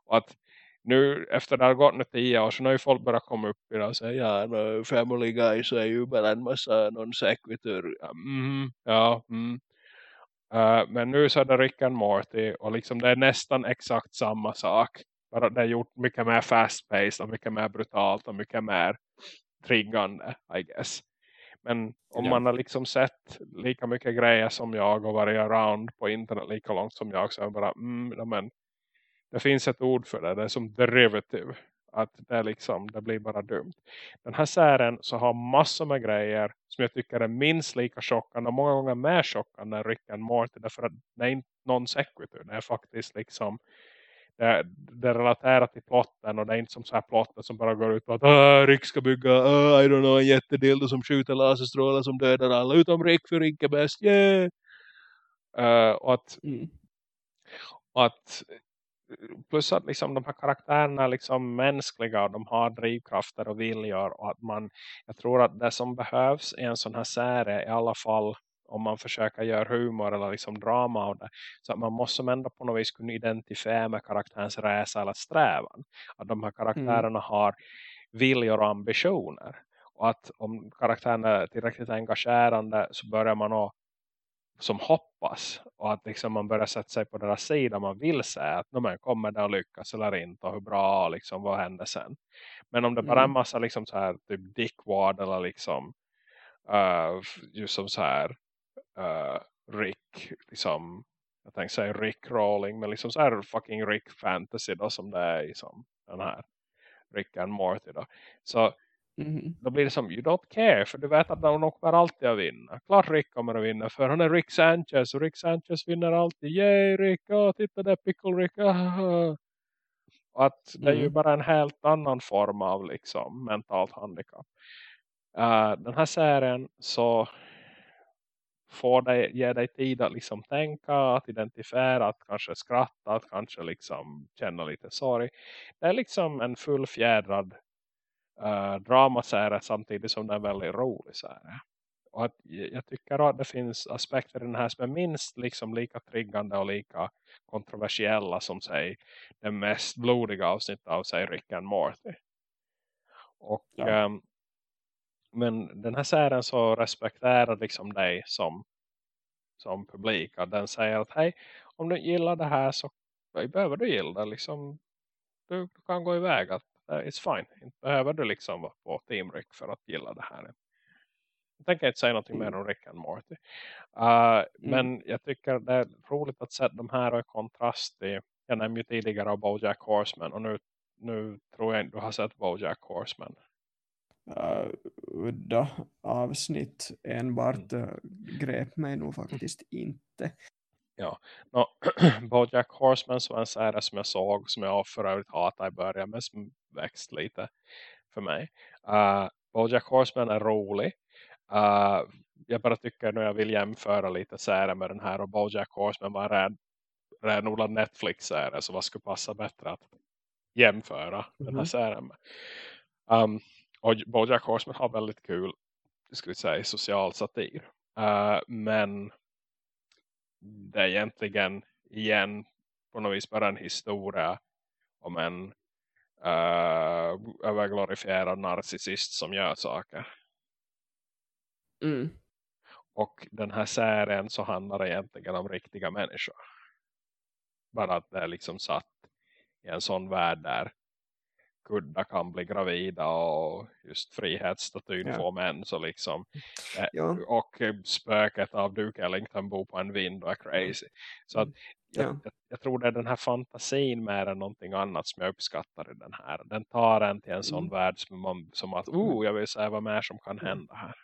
Och att nu efter det har gått nu tio år så har ju folk börjat komma upp och säga ja, no, Family Guy så är ju bara en massa non sequitur. Mm, ja, mm. Uh, men nu så är det Rick and Morty och liksom det är nästan exakt samma sak. Bara det är gjort mycket mer fast-paced och mycket mer brutalt och mycket mer triggande, I guess. Men om ja. man har liksom sett lika mycket grejer som jag och varit around på internet lika långt som jag så är det bara, mm, men det finns ett ord för det. Det är som derivative. Att det, är liksom, det blir bara dumt. Den här serien så har massor med grejer som jag tycker är minst lika chockande. Och många gånger mer chockande än Rick and Morty. Därför att det är inte någon sequitur. Det är faktiskt liksom det, det relaterar till plotten och det är inte som så här plotten som bara går ut på att ah, Rick ska bygga ah, I don't know, en jättedildo som skjuter laserstrålar som dödar alla utom Rick för Rick är bäst, yeah! Uh, och att, mm. och att plus att liksom de här karaktärerna är liksom mänskliga och de har drivkrafter och viljor och att man, jag tror att det som behövs i en sån här serie i alla fall om man försöker göra humor eller liksom drama av det. Så att man måste ändå på något vis kunna identifiera med karaktärens resa eller strävan. Att de här karaktärerna mm. har viljor och ambitioner. Och att om karaktären är tillräckligt engagerande så börjar man att som hoppas och att liksom man börjar sätta sig på deras sida man vill säga att man kommer det att lyckas eller inte? Och hur bra liksom vad händer sen? Men om det bara är en mm. massa liksom så här typ dickwad eller liksom uh, just som så här uh, Rick liksom jag tänkte säga Rick Rolling men liksom så här fucking Rick Fantasy då som det är i som den här Rick and Morty då. Så Mm. Då blir det som, you don't care. För du vet att de kommer alltid att vinna. Klart Rick kommer att vinna. För han är Rick Sanchez. Och Rick Sanchez vinner alltid. Yay Rick, oh, titta där Pickle Rick. Ah. Och att det är ju mm. bara en helt annan form av liksom mentalt handikapp. Uh, den här serien så får dig, ge dig tid att liksom tänka, att identifiera, att kanske skratta, att kanske liksom känna lite sorg. Det är liksom en fullfjädrad uh, dramaserie samtidigt som den är väldigt rolig serie. Och att, jag tycker att det finns aspekter i den här som är minst liksom lika triggande och lika kontroversiella som säg den mest blodiga avsnittet av sig Rick and Morty. Och, ja. um, men den här serien så respekterar liksom dig som, som publik. Att den säger att hej, om du gillar det här så behöver du gilla det. Liksom, du, du kan gå iväg. Att uh, it's fine. Inte behöver du liksom vara på Team Rick för att gilla det här. Jag tänker inte säga någonting mm. mer om Rick and Morty. Uh, mm. Men jag tycker det är roligt att sätta de här i kontrast till, jag nämnde ju tidigare av Bojack Horseman och nu, nu tror jag inte du har sett Bojack Horseman. Uh, udda avsnitt enbart uh, grep mig nog faktiskt inte. Ja, no, Bojack Horseman var en serie som jag såg som jag för övrigt hatade i början men som växt lite för mig. Uh, Bojack Horseman är rolig. Uh, jag bara tycker nu jag vill jämföra lite serier med den här och Bojack Horseman var en renodlad Netflix-serie så vad skulle passa bättre att jämföra mm -hmm. den här mhm. serien med. Um, och Bojack Horseman har väldigt kul skulle säga, social satir. Uh, men det är egentligen igen på något vis bara en historia om en uh, överglorifierad narcissist som gör saker. Mm. Och den här serien så handlar det egentligen om riktiga människor. Bara att det är liksom satt i en sån värld där kudda kan bli gravida och just frihetsstatyn ja. får män så liksom eh, ja. och spöket av Duke Ellington bor på en vind och är crazy så att ja. jag, jag, jag, tror det är den här fantasin mer än någonting annat som jag uppskattar i den här den tar en till en sån mm. värld som, man, som att oh jag vill säga vad mer som kan hända här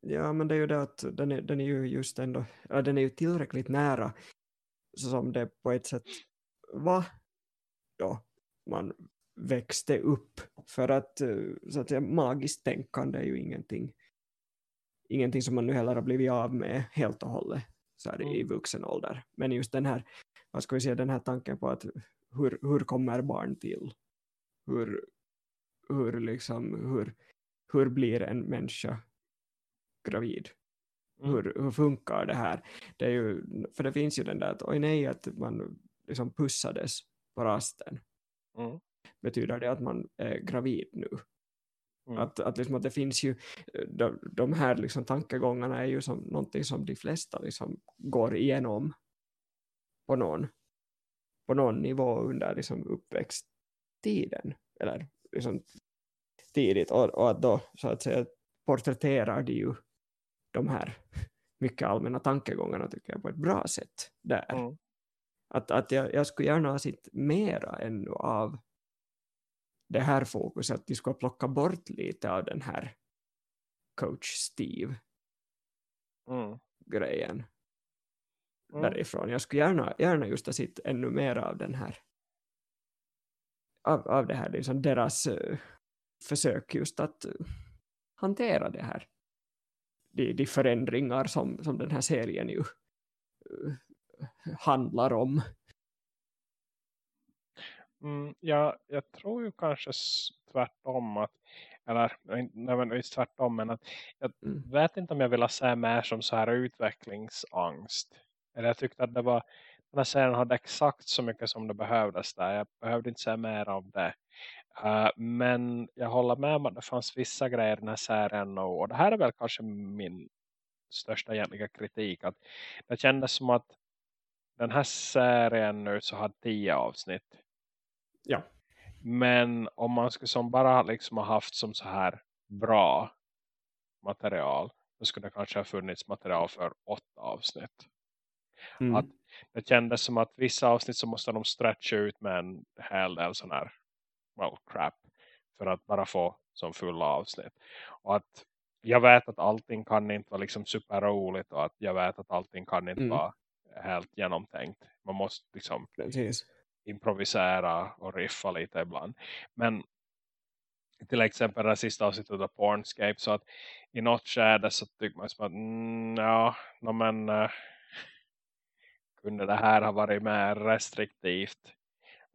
Ja men det är ju det att den är, den är ju just ändå ja, den är ju tillräckligt nära som det på ett sätt var då man växte upp för att, eh, så att säga, magiskt tänkande är ju ingenting ingenting som man nu heller har blivit av med helt och hållet så här, mm. i vuxen ålder. Men just den här, vad ska vi säga, den här tanken på att hur, hur kommer barn till? Hur, hur, liksom, hur, hur blir en människa gravid? Mm. Hur, hur funkar det här? Det är ju, för det finns ju den där att oj nej att man liksom pussades på rasten. Mm betyder det att man är gravid nu. Mm. Att, att, liksom, att det finns ju de, de här liksom, tankegångarna är ju som någonting som de flesta liksom, går igenom på någon, på någon nivå under liksom, uppväxttiden eller liksom, tidigt och, och att då så att säga porträtterar de ju de här mycket allmänna tankegångarna tycker jag på ett bra sätt där. Mm. Att, att jag, jag skulle gärna ha sett mera ännu av det här fokuset att de ska plocka bort lite av den här coach Steve mm. grejen mm. därifrån. Jag skulle gärna, gärna just ha sett ännu mer av den här av, av det här liksom deras uh, försök just att uh, hantera det här de, de förändringar som, som den här serien ju handlar om. Mm, ja, jag tror ju kanske tvärtom att eller nödvändigtvis tvärtom men att jag mm. vet inte om jag vill säga mer som så här utvecklingsangst. Eller jag tyckte att det var den här serien hade exakt så mycket som det behövdes där. Jag behövde inte säga mer av det. Uh, men jag håller med om att det fanns vissa grejer i den här serien och, och det här är väl kanske min största egentliga kritik. Att det kändes som att den här serien nu så har tio avsnitt. Ja. Men om man skulle som bara liksom ha haft som så här bra material. Då skulle det kanske ha funnits material för åtta avsnitt. Mm. Att det kändes som att vissa avsnitt så måste de stretcha ut med en hel del sån här well, crap. För att bara få som fulla avsnitt. Och att jag vet att allting kan inte vara liksom superroligt. Och att jag vet att allting kan inte mm. vara helt genomtänkt. Man måste liksom Precis improvisera och riffa lite ibland. Men till exempel det sista avsnittet av Pornscape så att i något skede så tycker man som att mm, ja, no, men uh, kunde det här ha varit mer restriktivt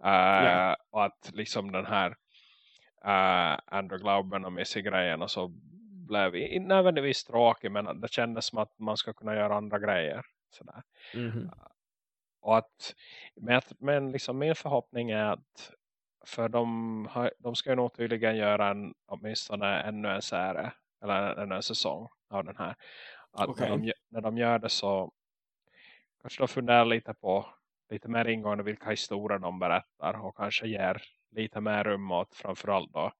uh, ja. och att liksom den här uh, Andrew Glauben och Missy grejen och så blev inte nödvändigtvis tråkig men det kändes som att man ska kunna göra andra grejer sådär. Mm -hmm. Och att, men, men liksom min förhoppning är att för de, har, de ska ju nog tydligen göra en, åtminstone ännu en serie eller ännu en säsong av den här. Att okay. när, de, när de gör det så kanske de funderar lite på lite mer ingående vilka historier de berättar och kanske ger lite mer rum åt framförallt då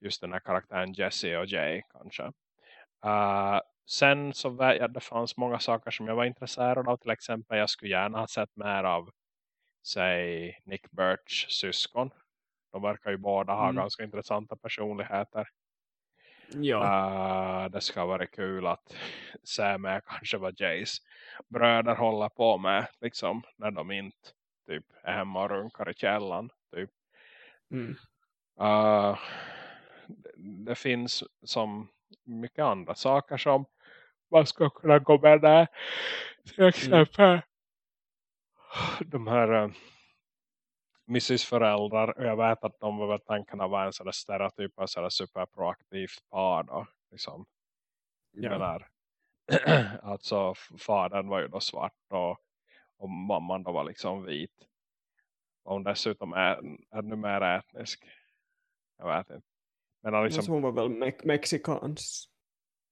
just den här karaktären Jesse och Jay kanske. Uh, sen så jag att det fanns många saker som jag var intresserad av. Till exempel jag skulle gärna ha sett mer av säg Nick Birch syskon. De verkar ju båda ha mm. ganska intressanta personligheter. Ja. Uh, det ska vara kul att se med kanske vad Jays bröder håller på med. Liksom när de inte typ är hemma och runkar i källan. Typ. Mm. Uh, det, det finns som mycket andra saker som man ska kunna gå med där. Till mm. exempel mm. de här uh, Mrs. föräldrar. Och jag vet att de var tankarna var en sån där stereotyp av sådär superproaktivt par då. Liksom. Ja. Menar, alltså fadern var ju då svart och, och mamman då var liksom vit. Och hon dessutom är ännu mer etnisk. Jag vet inte. Men liksom, hon var väl me mexikans.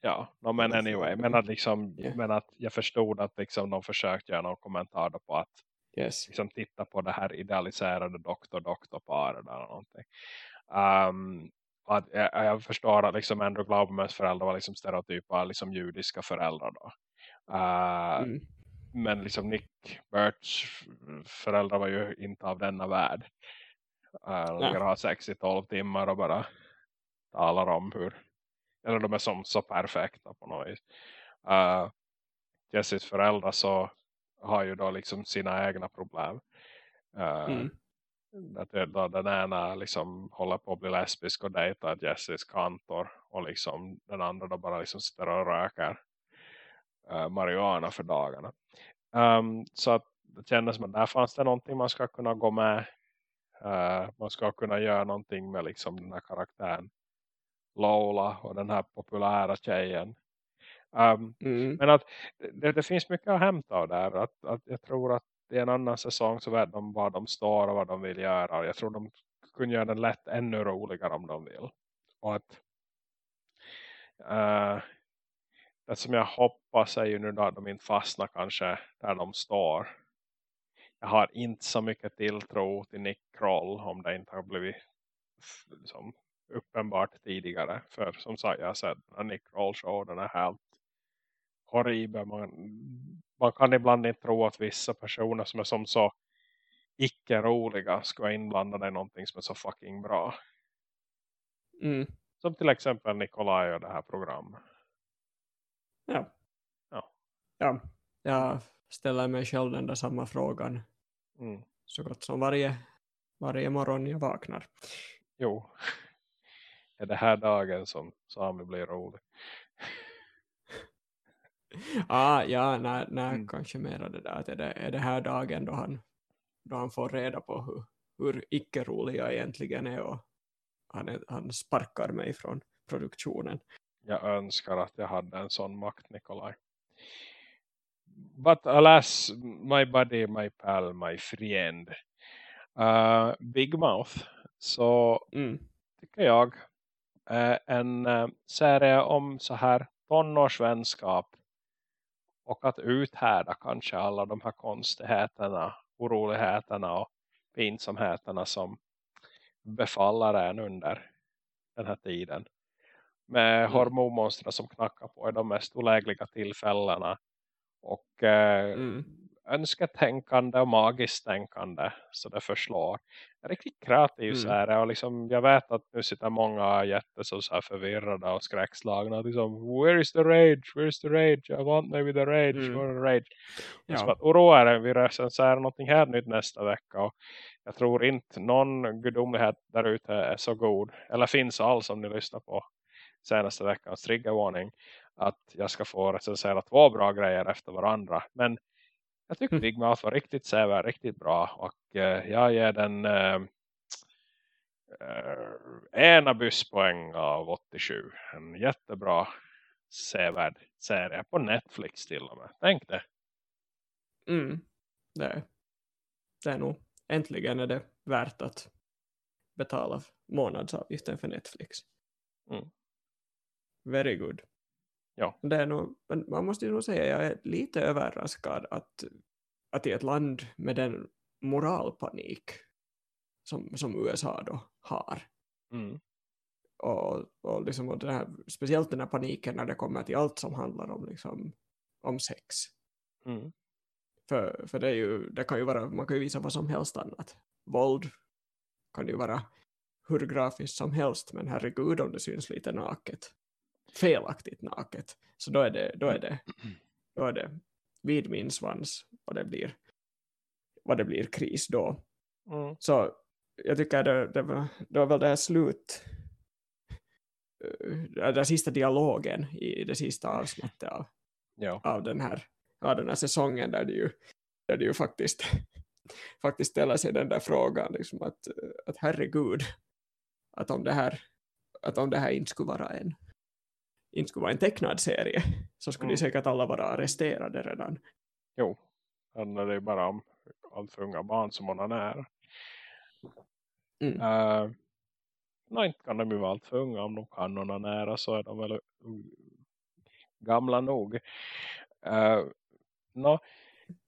Ja, no, men anyway. Men att, liksom, yeah. men att jag förstod att liksom, de försökte göra någon kommentar på att yes. liksom, titta på det här idealiserade doktor-doktor-paret eller någonting. Um, att jag, jag, förstår att liksom Andrew Glaubermans föräldrar var liksom stereotypa liksom judiska föräldrar då. Uh, mm. Men liksom Nick Birch föräldrar var ju inte av denna värld. Uh, de har sex i 12 timmar och bara talar om hur eller de är som så perfekta på något vis. Uh, Jessys föräldrar så har ju då liksom sina egna problem. Uh, mm. att då den ena liksom håller på att bli lesbisk och dejtar Jessys kantor och liksom den andra då bara liksom sitter och röker uh, marijuana för dagarna. Um, så att det kändes som att där fanns det någonting man ska kunna gå med. Uh, man ska kunna göra någonting med liksom den här karaktären. Lola och den här populära tjejen. Um, mm. Men att det, det, finns mycket att hämta där. Att, att jag tror att i en annan säsong så vet de var de står och vad de vill göra. Jag tror de kunde göra den lätt ännu roligare om de vill. Och att uh, det som jag hoppas är ju nu då att de inte fastnar kanske där de står. Jag har inte så mycket tilltro till Nick Kroll om det inte har blivit liksom, uppenbart tidigare. För som sagt, jag har sett Nick Kroll show, den är helt horribel. Man, man kan ibland inte tro att vissa personer som är som så icke-roliga ska vara inblandade i någonting som är så fucking bra. Mm. Som till exempel Nikolaj och det här programmet. Ja. Ja. Ja, jag ställer mig själv den där samma frågan. Mm. Så gott som varje, varje morgon jag vaknar. Jo är det här dagen som Sami blir rolig. ah, ja, när, när Mm. kanske mera det där, att är det, är det här dagen då han, då han får reda på hur, hur icke-rolig jag egentligen är och han, han sparkar mig från produktionen. Jag önskar att jag hade en sån makt, Nikolaj. But alas, my buddy, my pal, my friend. Uh, Big Mouth. Så Mm. tycker jag en uh, serie om så här tonårsvänskap. Och att uthärda kanske alla de här konstigheterna, oroligheterna och pinsamheterna som befaller en under den här tiden. Med Mm. hormonmonster som knackar på i de mest olägliga tillfällena. Och eh, Mm. Önsketänkande och magiskt tänkande så det förslår. En riktigt kreativ Mm. serie och liksom, jag vet att nu sitter många jätte så här förvirrade och skräckslagna. Liksom, Where is the rage? Where is the rage? I want maybe the rage. Mm. Where the rage? Ja. Att oroa er, vi recenserar någonting helt nytt nästa vecka och jag tror inte någon gudomlighet där ute är så god eller finns alls om ni lyssnar på senaste veckans triggervarning att jag ska få recensera två bra grejer efter varandra. Men jag tycker Mm. Big Mouth var riktigt sevärd, riktigt bra och eh, jag ger den eh, eh, ena busspoäng av 87. En jättebra sevärd serie på Netflix till och med. Tänk det. Mm. Det, är- det är nog, äntligen är det värt att betala månadsavgiften för Netflix. Mm. Very good. Ja. Det är nog, men man måste ju nog säga jag är lite överraskad att, att i ett land med den moralpanik som, som USA då har Mm. och, och, liksom, och den här, speciellt den här paniken när det kommer till allt som handlar om, liksom, om sex. Mm. För, för det, är ju, det kan ju vara, man kan ju visa vad som helst annat. Våld kan ju vara hur grafiskt som helst, men herregud om det syns lite naket. Felaktigt naket. Så då är det, då är det, då är det vid min svans vad det blir, vad det blir kris då. Mm. Så jag tycker det, det, var, det var väl det här slut eh, den sista dialogen i det sista avsnittet av, Ja. av den här, av den här säsongen där det ju, där det ju faktiskt, faktiskt ställer sig den där frågan liksom att, att herregud att om det här att om det här inte skulle vara en inte skulle vara en tecknad serie så skulle Mm. ju säkert alla vara arresterade redan. Jo. Handlar det bara om allt för unga barn som man är. Mm. Uh, nej, inte kan de ju vara allt för unga. Om de kan någon nära så är de väl gamla nog. Uh, no,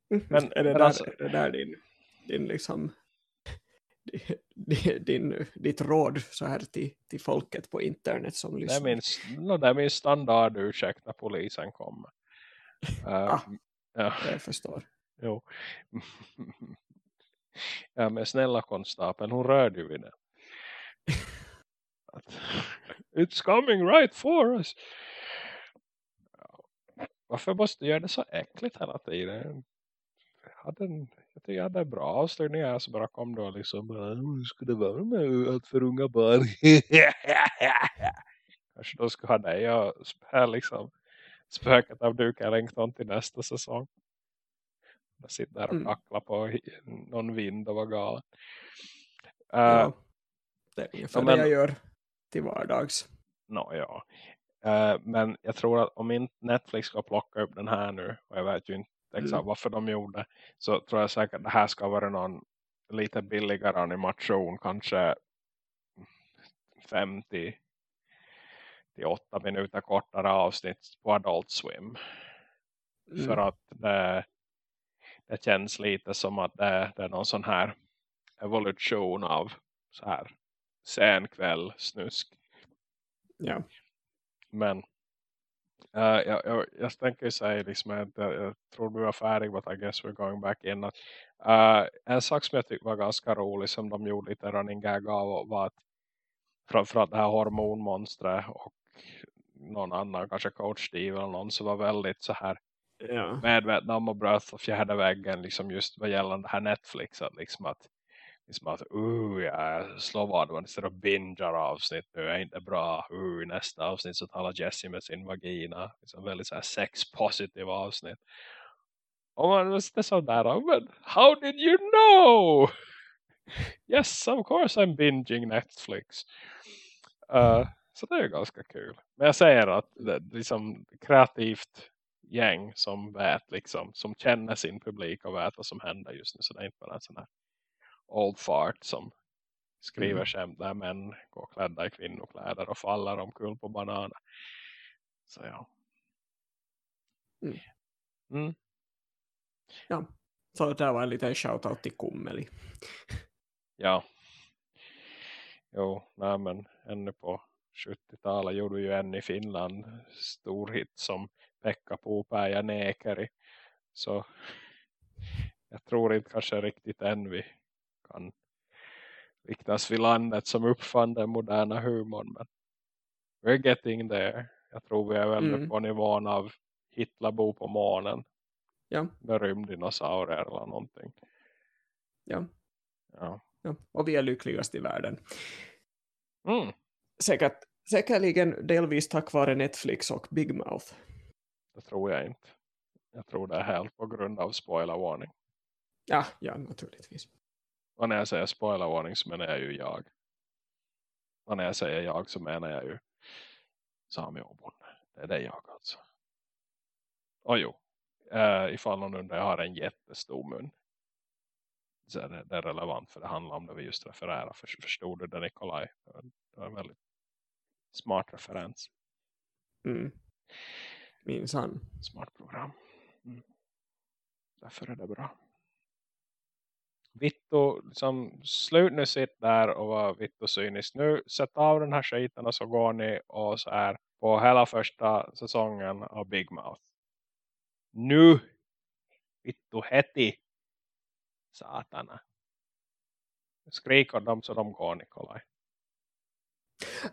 Men- är det där, alltså- är det där din, din liksom din, ditt råd så här till, till folket på internet som det, är lyssnar? min, no, det är min standard ursäkt när polisen kommer. Uh, Ah. ja, Jag förstår. jo. ja, men snälla konstapeln, hon rörde ju vid det. It's coming right for us. Varför måste du göra det så äckligt hela tiden? Hade en, jag tycker jag hade en bra avslutning här så bara kom då liksom bara, "Oh, skulle det vara med allt för unga barn? Kanske då ska ha dig och spä liksom spöket av Duke Ellington till nästa säsong. Jag sitter där och Mm. kacklar på någon vind och var galen. Uh, Ja, det är ungefär ja, men- det jag gör till vardags. Nå, ja. Eh, men jag tror att om inte Netflix ska plocka upp den här nu, och jag vet ju inte exakt Mm. varför de gjorde, så tror jag säkert att det här ska vara någon lite billigare animation, kanske 50 till 8 minuter kortare avsnitt på Adult Swim. Mm. För att det, det känns lite som att det, det är någon sån här evolution av så här sen kväll snusk. Ja. Men jag, jag, jag tänker säga liksom att jag, tror vi var färdiga but I guess we're going back in. Att, uh, en sak som jag tyckte var ganska rolig som de gjorde lite running gag av var att framförallt det här hormonmonstret och någon annan, kanske coach Steve eller någon som var väldigt så här Ja. medvetna om och bröt och fjärde väggen liksom just vad gällande det här Netflix att liksom att Liksom att, uh, jag slår vad man istället bingar avsnitt nu är inte bra. Uh, nästa avsnitt så talar Jessie med sin vagina. Liksom väldigt så här sex-positiv avsnitt. Och man sitter sådär, oh, men how did you know? yes, of course I'm binging Netflix. Uh, så det är ganska kul. Men jag säger att det är liksom kreativt gäng som vet liksom, som känner sin publik och vet vad som händer just nu. Så det är inte bara en sån här old fart som skriver mm. skämt där män går klädda i kvinnokläder och faller omkull på bananer. Så ja. Mm. Mm. Ja, så det var en liten shoutout till Kummeli. ja. Jo, nej men ännu på 70-talet gjorde ju en i Finland stor hit som Pekka Puupäjä Nekeri. Så jag tror inte kanske riktigt än vi kan riktas vid landet som uppfann den moderna humorn. Men we're getting there. Jag tror vi är väl mm. på nivån av Hitlerbo på månen. Ja. Med rymddinosaurier eller någonting. Ja. ja. ja. Och vi är lyckligast i världen. Mm. Säkert, säkerligen delvis tack vare Netflix och Big Mouth. Det tror jag inte. Jag tror det är helt på grund av spoilervarning. Ja, ja naturligtvis. Och när jag säger spoilervarning så menar jag ju jag. Och när jag säger jag så menar jag ju Sami Obon. Det är det jag alltså. Och jo, uh, ifall någon undrar, jag har en jättestor mun. Så är det, det, är relevant för det handlar om det vi just refererar. För, förstod du det Nikolaj? Det var en väldigt smart referens. Mm. Minsann. Smart program. Mm. Därför är det bra. Vittu, liksom, slut nu sitt där och var Vittu cynisk. Nu sätt av den här skiten och så går ni och så är på hela första säsongen av Big Mouth. Nu! Vittu heti! Satana. Skriker dem så de går Nikolaj.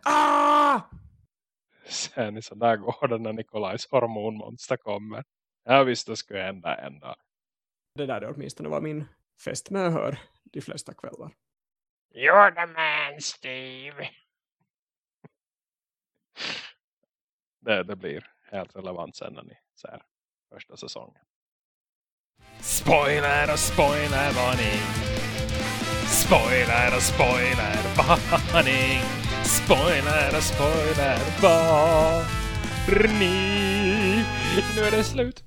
Ah! Sen så där går det när Nikolajs hormonmonster kommer. Jag visste det skulle hända en dag. Det där är åtminstone var min fest med hör de flesta kvällar. You're the man, Steve. det, det blir helt relevant sen när ni ser första säsongen. Spoiler och spoiler varning. Spoiler och spoiler varning. Spoiler och spoiler varning. Nu är det slut.